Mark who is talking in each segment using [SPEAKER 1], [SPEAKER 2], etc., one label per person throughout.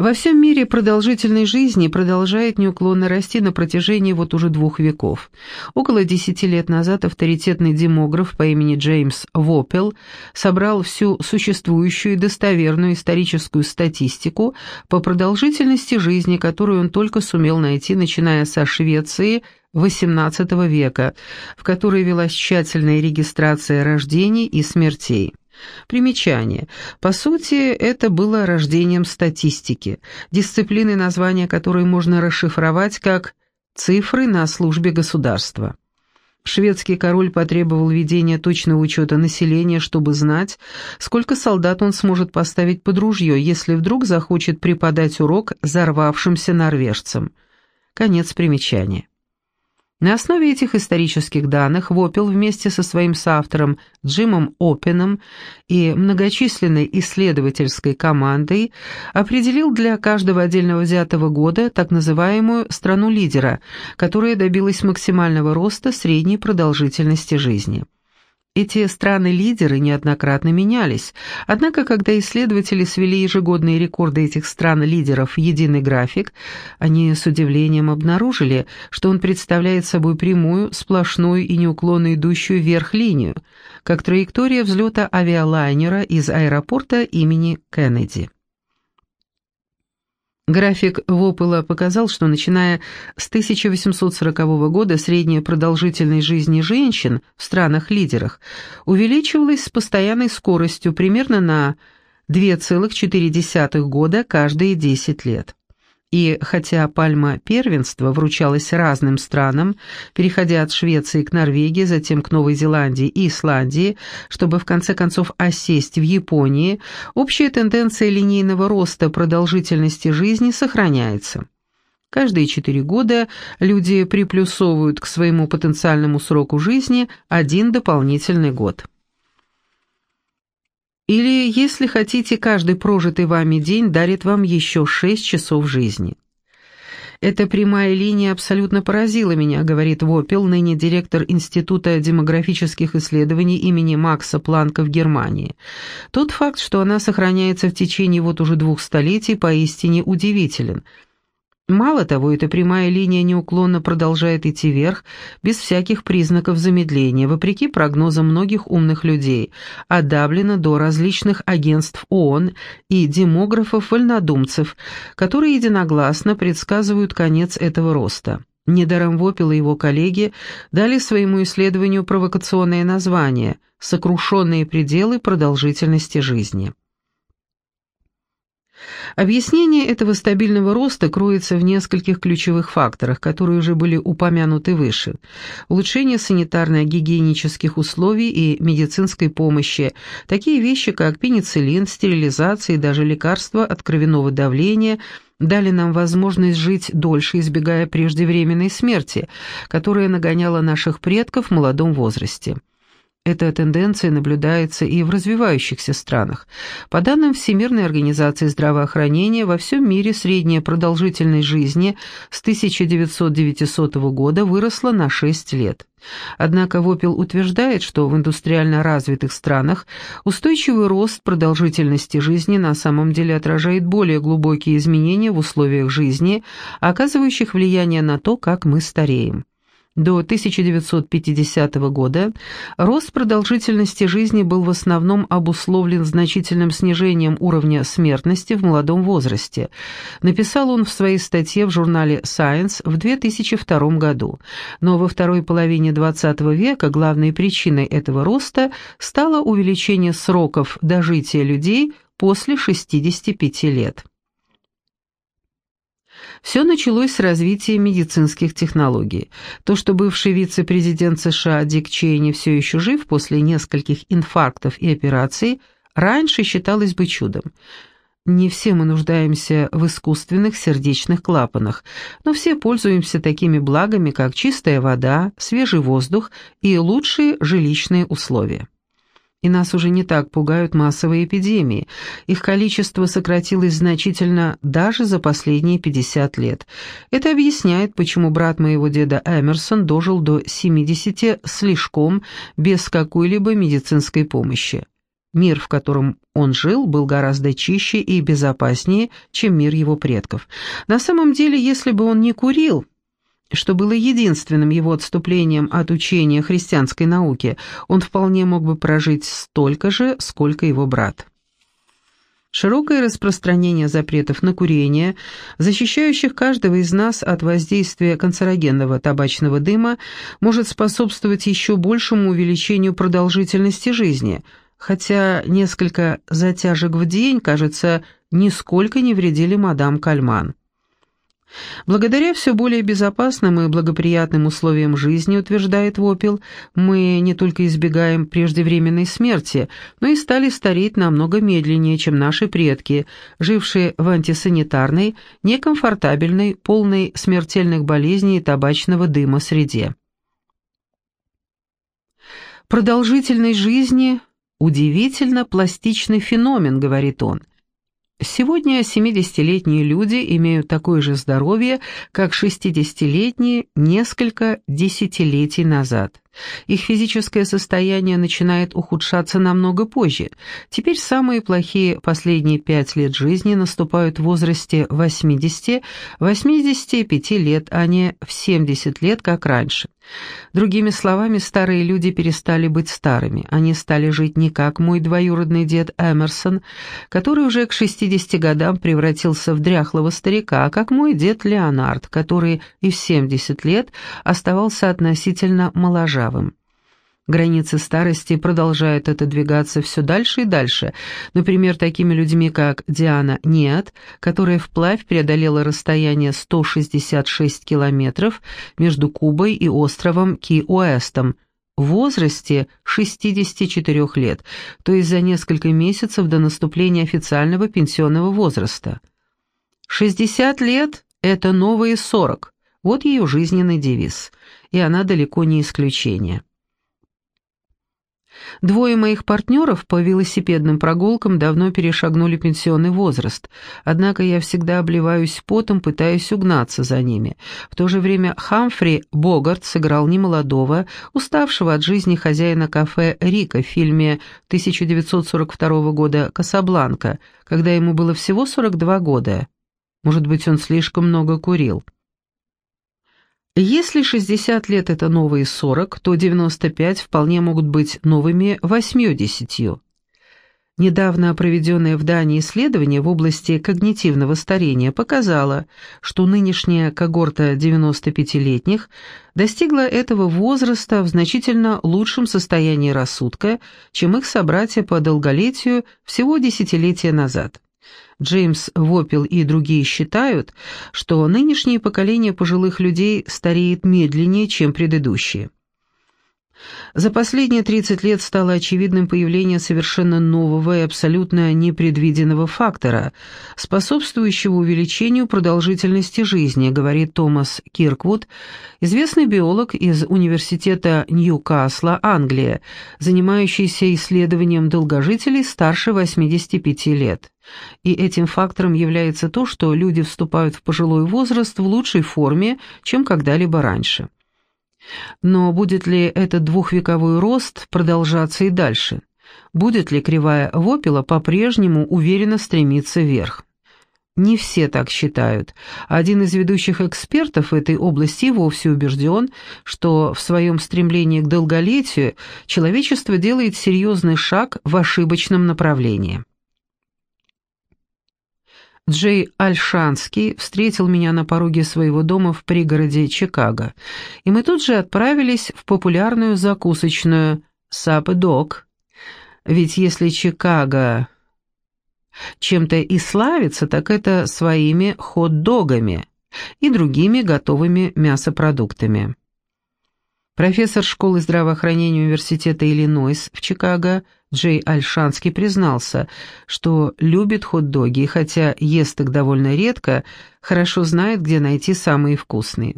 [SPEAKER 1] Во всем мире продолжительность жизни продолжает неуклонно расти на протяжении вот уже двух веков. Около десяти лет назад авторитетный демограф по имени Джеймс Вопел собрал всю существующую и достоверную историческую статистику по продолжительности жизни, которую он только сумел найти, начиная со Швеции XVIII века, в которой велась тщательная регистрация рождений и смертей. Примечание. По сути, это было рождением статистики, дисциплины, названия которой можно расшифровать как «цифры на службе государства». Шведский король потребовал ведения точного учета населения, чтобы знать, сколько солдат он сможет поставить под ружье, если вдруг захочет преподать урок взорвавшимся норвежцам. Конец примечания. На основе этих исторических данных Вопел вместе со своим соавтором Джимом Опеном и многочисленной исследовательской командой определил для каждого отдельного взятого года так называемую «страну лидера», которая добилась максимального роста средней продолжительности жизни. Эти страны-лидеры неоднократно менялись, однако когда исследователи свели ежегодные рекорды этих стран-лидеров в единый график, они с удивлением обнаружили, что он представляет собой прямую, сплошную и неуклонно идущую вверх линию, как траектория взлета авиалайнера из аэропорта имени Кеннеди. График Вопела показал, что начиная с 1840 года средняя продолжительность жизни женщин в странах-лидерах увеличивалась с постоянной скоростью примерно на 2,4 года каждые 10 лет. И хотя пальма первенства вручалась разным странам, переходя от Швеции к Норвегии, затем к Новой Зеландии и Исландии, чтобы в конце концов осесть в Японии, общая тенденция линейного роста продолжительности жизни сохраняется. Каждые четыре года люди приплюсовывают к своему потенциальному сроку жизни один дополнительный год. Или, если хотите, каждый прожитый вами день дарит вам еще шесть часов жизни. «Эта прямая линия абсолютно поразила меня», — говорит Вопел, ныне директор Института демографических исследований имени Макса Планка в Германии. Тот факт, что она сохраняется в течение вот уже двух столетий, поистине удивителен — Мало того, эта прямая линия неуклонно продолжает идти вверх, без всяких признаков замедления, вопреки прогнозам многих умных людей, Даблина до различных агентств ООН и демографов-вольнодумцев, которые единогласно предсказывают конец этого роста. Недаром Вопил и его коллеги дали своему исследованию провокационное название «Сокрушенные пределы продолжительности жизни». Объяснение этого стабильного роста кроется в нескольких ключевых факторах, которые уже были упомянуты выше. Улучшение санитарно-гигиенических условий и медицинской помощи, такие вещи, как пенициллин, стерилизация и даже лекарства от кровяного давления – дали нам возможность жить дольше, избегая преждевременной смерти, которая нагоняла наших предков в молодом возрасте. Эта тенденция наблюдается и в развивающихся странах. По данным Всемирной организации здравоохранения, во всем мире средняя продолжительность жизни с 1900 года выросла на 6 лет. Однако Вопел утверждает, что в индустриально развитых странах устойчивый рост продолжительности жизни на самом деле отражает более глубокие изменения в условиях жизни, оказывающих влияние на то, как мы стареем. До 1950 года рост продолжительности жизни был в основном обусловлен значительным снижением уровня смертности в молодом возрасте. Написал он в своей статье в журнале Science в 2002 году. Но во второй половине XX века главной причиной этого роста стало увеличение сроков дожития людей после 65 лет. Все началось с развития медицинских технологий. То, что бывший вице-президент США Дик Чейни все еще жив после нескольких инфарктов и операций, раньше считалось бы чудом. Не все мы нуждаемся в искусственных сердечных клапанах, но все пользуемся такими благами, как чистая вода, свежий воздух и лучшие жилищные условия. И нас уже не так пугают массовые эпидемии. Их количество сократилось значительно даже за последние 50 лет. Это объясняет, почему брат моего деда Эмерсон дожил до 70 слишком без какой-либо медицинской помощи. Мир, в котором он жил, был гораздо чище и безопаснее, чем мир его предков. На самом деле, если бы он не курил, что было единственным его отступлением от учения христианской науки, он вполне мог бы прожить столько же, сколько его брат. Широкое распространение запретов на курение, защищающих каждого из нас от воздействия канцерогенного табачного дыма, может способствовать еще большему увеличению продолжительности жизни, хотя несколько затяжек в день, кажется, нисколько не вредили мадам Кальман. Благодаря все более безопасным и благоприятным условиям жизни, утверждает Вопил, мы не только избегаем преждевременной смерти, но и стали стареть намного медленнее, чем наши предки, жившие в антисанитарной, некомфортабельной, полной смертельных болезней и табачного дыма среде. Продолжительность жизни – удивительно пластичный феномен, говорит он. Сегодня 70-летние люди имеют такое же здоровье, как 60-летние несколько десятилетий назад. Их физическое состояние начинает ухудшаться намного позже. Теперь самые плохие последние пять лет жизни наступают в возрасте 80-85 лет, а не в 70 лет, как раньше. Другими словами, старые люди перестали быть старыми. Они стали жить не как мой двоюродный дед Эмерсон, который уже к 60 годам превратился в дряхлого старика, а как мой дед Леонард, который и в 70 лет оставался относительно моложавым правым. Границы старости продолжают отодвигаться все дальше и дальше, например, такими людьми, как Диана Нет, которая вплавь преодолела расстояние 166 километров между Кубой и островом Ки-Уэстом в возрасте 64 лет, то есть за несколько месяцев до наступления официального пенсионного возраста. 60 лет – это новые 40, вот ее жизненный девиз – и она далеко не исключение. Двое моих партнеров по велосипедным прогулкам давно перешагнули пенсионный возраст, однако я всегда обливаюсь потом, пытаясь угнаться за ними. В то же время Хамфри Богарт сыграл немолодого, уставшего от жизни хозяина кафе «Рика» в фильме 1942 года «Касабланка», когда ему было всего 42 года. Может быть, он слишком много курил. Если 60 лет – это новые 40, то 95 вполне могут быть новыми 80. Недавно проведенное в Дании исследование в области когнитивного старения показало, что нынешняя когорта 95-летних достигла этого возраста в значительно лучшем состоянии рассудка, чем их собратья по долголетию всего десятилетия назад. Джеймс Вопел и другие считают, что нынешнее поколение пожилых людей стареет медленнее, чем предыдущие. За последние 30 лет стало очевидным появление совершенно нового и абсолютно непредвиденного фактора, способствующего увеличению продолжительности жизни, говорит Томас Кирквуд, известный биолог из Университета Ньюкасла, Англия, занимающийся исследованием долгожителей старше 85 лет. И этим фактором является то, что люди вступают в пожилой возраст в лучшей форме, чем когда-либо раньше. Но будет ли этот двухвековой рост продолжаться и дальше? Будет ли кривая Вопела по-прежнему уверенно стремиться вверх? Не все так считают. Один из ведущих экспертов в этой области вовсе убежден, что в своем стремлении к долголетию человечество делает серьезный шаг в ошибочном направлении. Джей Альшанский встретил меня на пороге своего дома в пригороде Чикаго, и мы тут же отправились в популярную закусочную «Сап Дог». Ведь если Чикаго чем-то и славится, так это своими хот-догами и другими готовыми мясопродуктами. Профессор школы здравоохранения Университета Иллинойс в Чикаго – Джей Альшанский признался, что любит хот-доги, хотя ест их довольно редко, хорошо знает, где найти самые вкусные.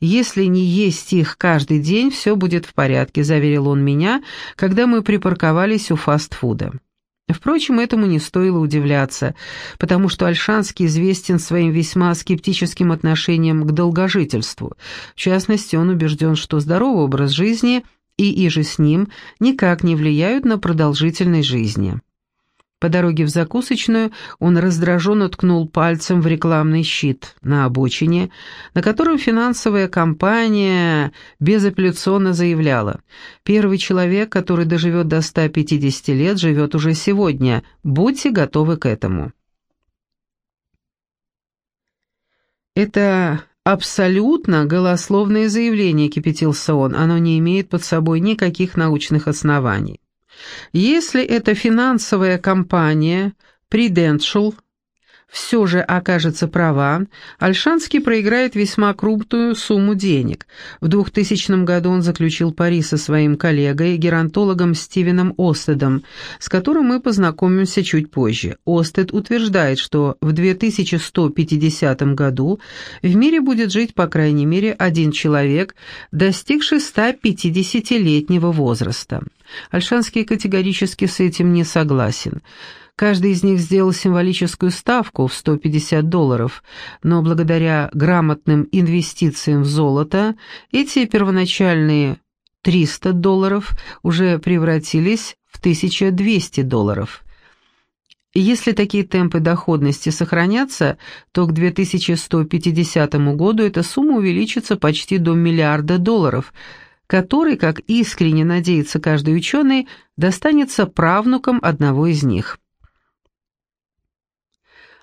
[SPEAKER 1] «Если не есть их каждый день, все будет в порядке», — заверил он меня, когда мы припарковались у фастфуда. Впрочем, этому не стоило удивляться, потому что Альшанский известен своим весьма скептическим отношением к долгожительству. В частности, он убежден, что здоровый образ жизни — и иже с ним никак не влияют на продолжительность жизни. По дороге в закусочную он раздраженно ткнул пальцем в рекламный щит на обочине, на котором финансовая компания безапелляционно заявляла «Первый человек, который доживет до 150 лет, живет уже сегодня. Будьте готовы к этому». Это абсолютно голословное заявление, кипятился он, оно не имеет под собой никаких научных оснований. Если это финансовая компания Prudential все же окажется права, Альшанский проиграет весьма крупную сумму денег. В 2000 году он заключил пари со своим коллегой, геронтологом Стивеном Остедом, с которым мы познакомимся чуть позже. Остед утверждает, что в 2150 году в мире будет жить по крайней мере один человек, достигший 150-летнего возраста. Альшанский категорически с этим не согласен. Каждый из них сделал символическую ставку в 150 долларов, но благодаря грамотным инвестициям в золото эти первоначальные 300 долларов уже превратились в 1200 долларов. Если такие темпы доходности сохранятся, то к 2150 году эта сумма увеличится почти до миллиарда долларов, который, как искренне надеется каждый ученый, достанется правнукам одного из них.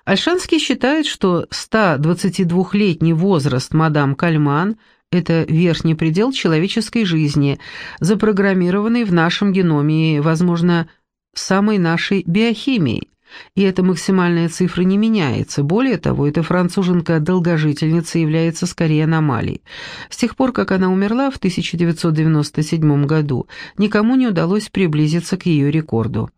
[SPEAKER 1] Альшанский считает, что 122-летний возраст мадам Кальман – это верхний предел человеческой жизни, запрограммированный в нашем геноме и, возможно, самой нашей биохимией. И эта максимальная цифра не меняется. Более того, эта француженка-долгожительница является скорее аномалией. С тех пор, как она умерла в 1997 году, никому не удалось приблизиться к ее рекорду.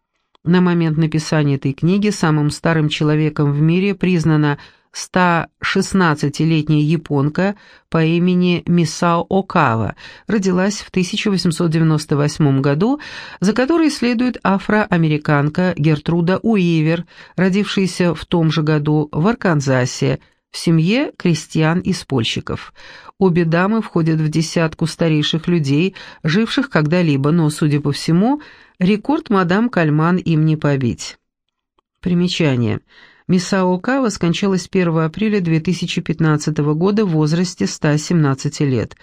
[SPEAKER 1] На момент написания этой книги самым старым человеком в мире признана 116-летняя японка по имени Мисао Окава, родилась в 1898 году, за которой следует афроамериканка Гертруда Уивер, родившаяся в том же году в Арканзасе, в семье крестьян и спольщиков. Обе дамы входят в десятку старейших людей, живших когда-либо, но, судя по всему, рекорд мадам Кальман им не побить. Примечание. Мисао Кава скончалась 1 апреля 2015 года в возрасте 117 лет.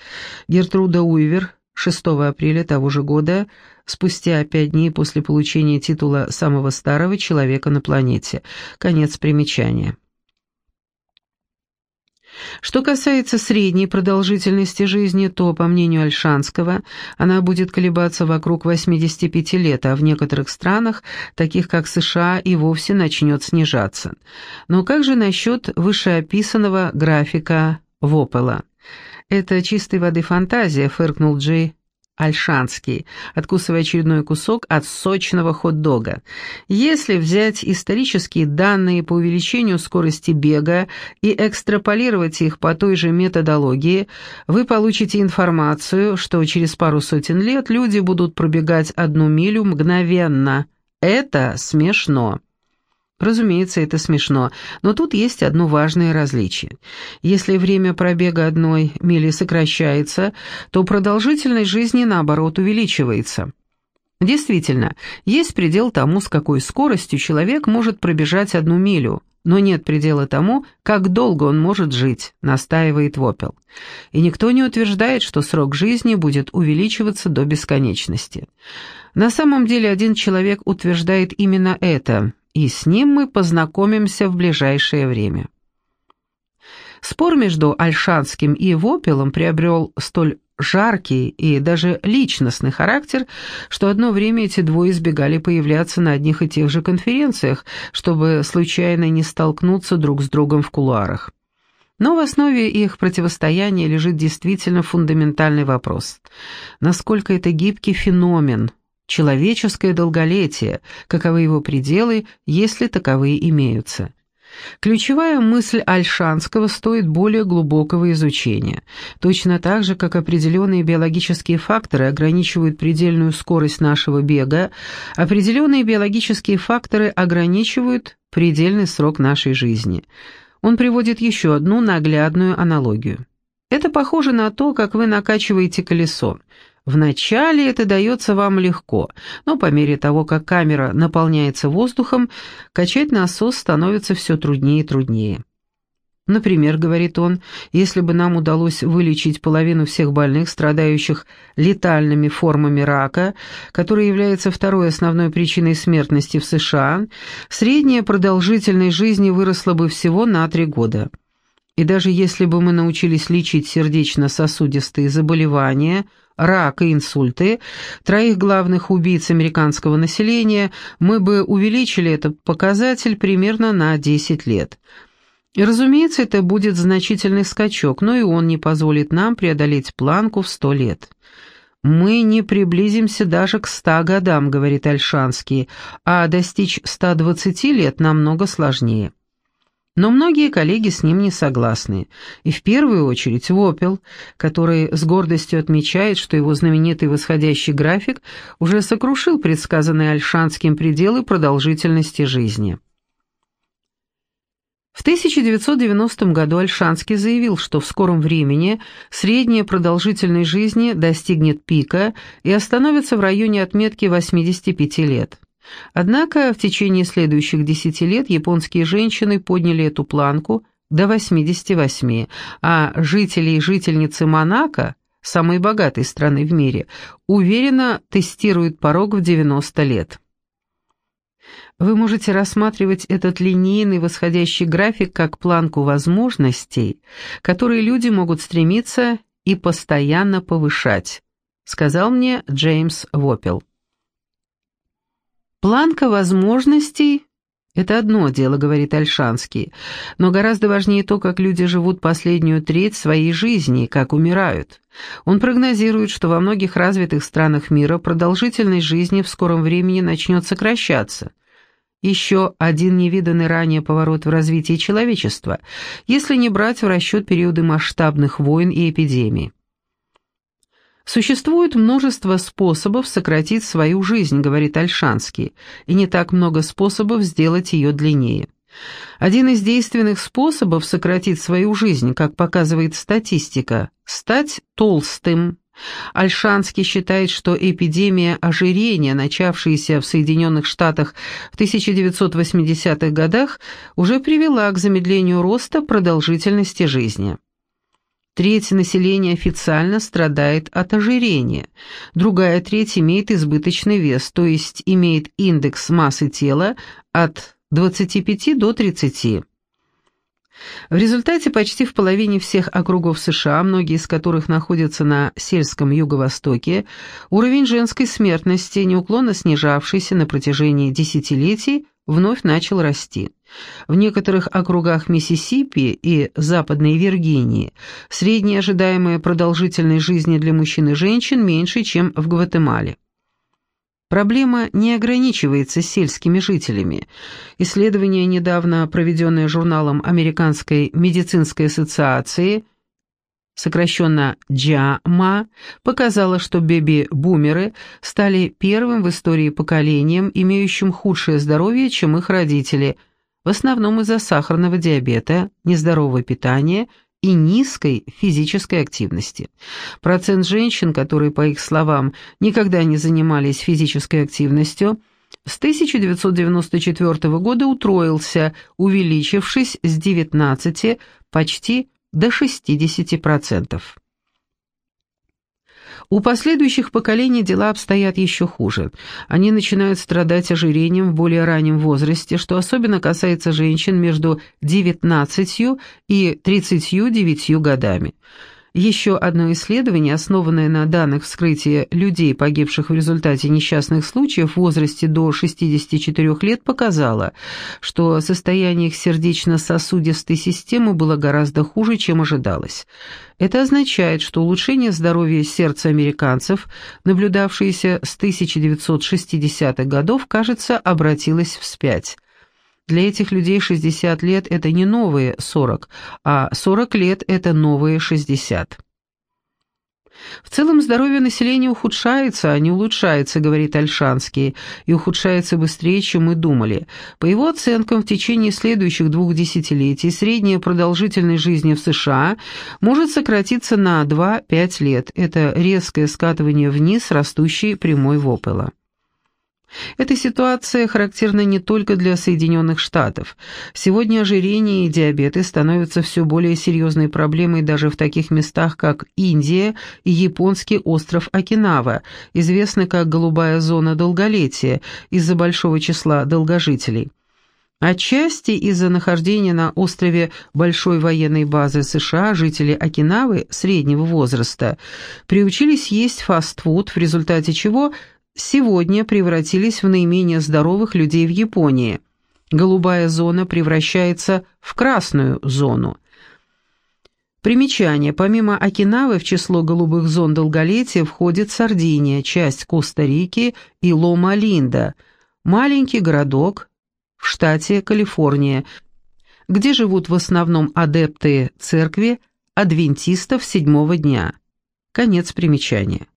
[SPEAKER 1] Гертруда Уивер 6 апреля того же года, спустя пять дней после получения титула самого старого человека на планете. Конец примечания. Что касается средней продолжительности жизни, то, по мнению Альшанского, она будет колебаться вокруг 85 лет, а в некоторых странах, таких как США, и вовсе начнет снижаться. Но как же насчет вышеописанного графика Вопела? Это чистой воды фантазия, фыркнул Джей Альшанский, откусывая очередной кусок от сочного хот-дога. Если взять исторические данные по увеличению скорости бега и экстраполировать их по той же методологии, вы получите информацию, что через пару сотен лет люди будут пробегать одну милю мгновенно. Это смешно. Разумеется, это смешно, но тут есть одно важное различие. Если время пробега одной мили сокращается, то продолжительность жизни, наоборот, увеличивается. Действительно, есть предел тому, с какой скоростью человек может пробежать одну милю, но нет предела тому, как долго он может жить, настаивает Вопел. И никто не утверждает, что срок жизни будет увеличиваться до бесконечности. На самом деле один человек утверждает именно это – и с ним мы познакомимся в ближайшее время. Спор между Альшанским и Вопелом приобрел столь жаркий и даже личностный характер, что одно время эти двое избегали появляться на одних и тех же конференциях, чтобы случайно не столкнуться друг с другом в кулуарах. Но в основе их противостояния лежит действительно фундаментальный вопрос. Насколько это гибкий феномен – человеческое долголетие, каковы его пределы, если таковые имеются. Ключевая мысль Альшанского стоит более глубокого изучения. Точно так же, как определенные биологические факторы ограничивают предельную скорость нашего бега, определенные биологические факторы ограничивают предельный срок нашей жизни. Он приводит еще одну наглядную аналогию. Это похоже на то, как вы накачиваете колесо. Вначале это дается вам легко, но по мере того, как камера наполняется воздухом, качать насос становится все труднее и труднее. Например, говорит он, если бы нам удалось вылечить половину всех больных, страдающих летальными формами рака, который является второй основной причиной смертности в США, средняя продолжительность жизни выросла бы всего на три года. И даже если бы мы научились лечить сердечно-сосудистые заболевания, рак и инсульты, троих главных убийц американского населения, мы бы увеличили этот показатель примерно на 10 лет – и, разумеется, это будет значительный скачок, но и он не позволит нам преодолеть планку в сто лет. «Мы не приблизимся даже к ста годам», — говорит Альшанский, «а достичь 120 лет намного сложнее». Но многие коллеги с ним не согласны, и в первую очередь Вопел, который с гордостью отмечает, что его знаменитый восходящий график уже сокрушил предсказанные Альшанским пределы продолжительности жизни. В 1990 году Альшанский заявил, что в скором времени средняя продолжительность жизни достигнет пика и остановится в районе отметки 85 лет. Однако в течение следующих 10 лет японские женщины подняли эту планку до 88, а жители и жительницы Монако, самой богатой страны в мире, уверенно тестируют порог в 90 лет. Вы можете рассматривать этот линейный восходящий график как планку возможностей, которые люди могут стремиться и постоянно повышать, сказал мне Джеймс Вопел. Планка возможностей – это одно дело, говорит Альшанский, но гораздо важнее то, как люди живут последнюю треть своей жизни, как умирают. Он прогнозирует, что во многих развитых странах мира продолжительность жизни в скором времени начнет сокращаться – еще один невиданный ранее поворот в развитии человечества, если не брать в расчет периоды масштабных войн и эпидемий. Существует множество способов сократить свою жизнь, говорит Альшанский, и не так много способов сделать ее длиннее. Один из действенных способов сократить свою жизнь, как показывает статистика, стать толстым, Альшанский считает, что эпидемия ожирения, начавшаяся в Соединенных Штатах в 1980-х годах, уже привела к замедлению роста продолжительности жизни. Треть населения официально страдает от ожирения, другая треть имеет избыточный вес, то есть имеет индекс массы тела от 25 до 30. В результате почти в половине всех округов США, многие из которых находятся на сельском юго-востоке, уровень женской смертности, неуклонно снижавшийся на протяжении десятилетий, вновь начал расти. В некоторых округах Миссисипи и Западной Виргинии средняя ожидаемая продолжительность жизни для мужчин и женщин меньше, чем в Гватемале. Проблема не ограничивается сельскими жителями. Исследование, недавно проведенное журналом Американской медицинской ассоциации, сокращенно JAMA, показало, что беби-бумеры стали первым в истории поколением, имеющим худшее здоровье, чем их родители, в основном из-за сахарного диабета, нездорового питания и низкой физической активности. Процент женщин, которые, по их словам, никогда не занимались физической активностью, с 1994 года утроился, увеличившись с 19 почти до 60%. У последующих поколений дела обстоят еще хуже. Они начинают страдать ожирением в более раннем возрасте, что особенно касается женщин между 19 и 39 годами. Еще одно исследование, основанное на данных вскрытия людей, погибших в результате несчастных случаев в возрасте до 64 лет, показало, что состояние их сердечно-сосудистой системы было гораздо хуже, чем ожидалось. Это означает, что улучшение здоровья сердца американцев, наблюдавшееся с 1960-х годов, кажется, обратилось вспять. Для этих людей 60 лет – это не новые 40, а 40 лет – это новые 60. В целом здоровье населения ухудшается, а не улучшается, говорит Альшанский, и ухудшается быстрее, чем мы думали. По его оценкам, в течение следующих двух десятилетий средняя продолжительность жизни в США может сократиться на 2-5 лет. Это резкое скатывание вниз растущей прямой вопела. Эта ситуация характерна не только для Соединенных Штатов. Сегодня ожирение и диабеты становятся все более серьезной проблемой даже в таких местах, как Индия и японский остров Окинава, известный как «голубая зона долголетия» из-за большого числа долгожителей. Отчасти из-за нахождения на острове большой военной базы США жители Окинавы среднего возраста приучились есть фастфуд, в результате чего – сегодня превратились в наименее здоровых людей в Японии. Голубая зона превращается в красную зону. Примечание. Помимо Окинавы в число голубых зон долголетия входит Сардиния, часть Коста-Рики и Лома-Линда, маленький городок в штате Калифорния, где живут в основном адепты церкви адвентистов седьмого дня. Конец примечания.